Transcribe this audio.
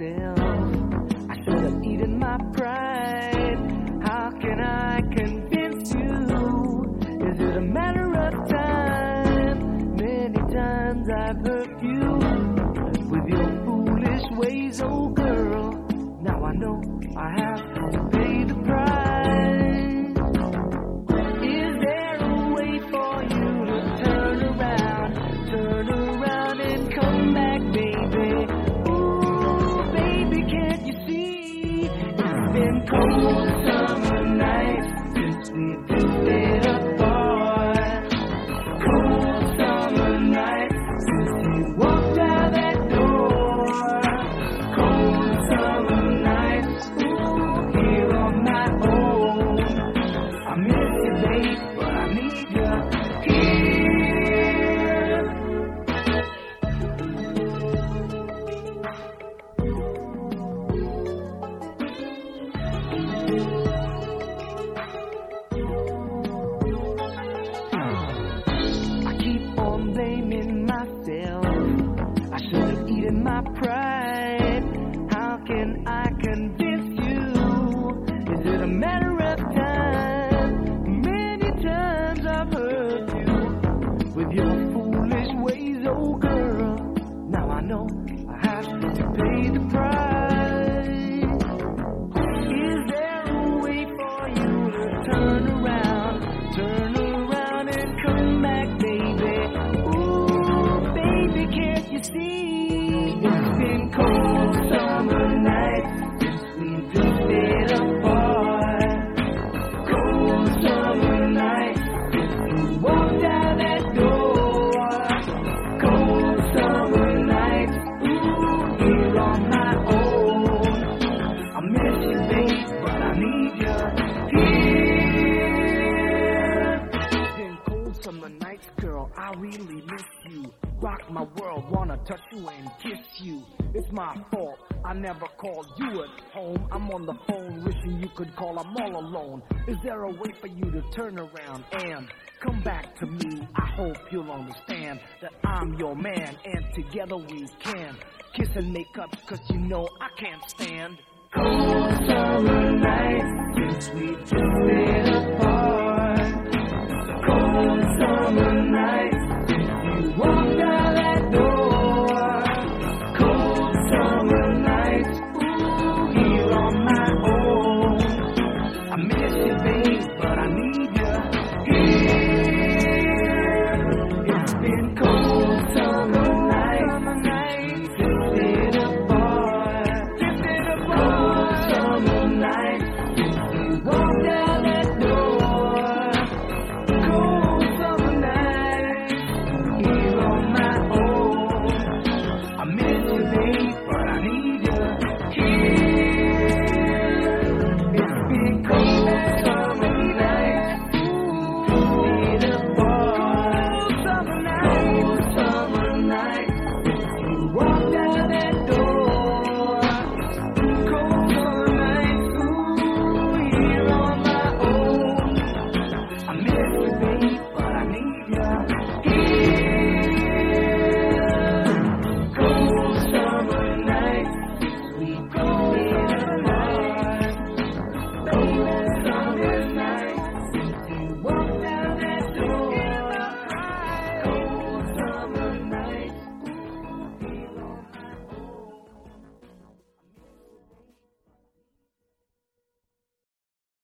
myself. I should have eaten my pride. How can I convince you? Is it a matter of time? Many times I've hurt you with your foolish ways, oh girl. Now I know I have to It's cold summer nights girl. Now I know I have to pay the price. Is there a way for you to turn around, turn around and come back, baby? Ooh, baby, can't you see? Rock my world, wanna touch you and kiss you. It's my fault. I never called you at home. I'm on the phone wishing you could call. I'm all alone. Is there a way for you to turn around and come back to me? I hope you'll understand that I'm your man and together we can kiss and make up cause you know I can't stand cold summer nights since we drifted but I need you.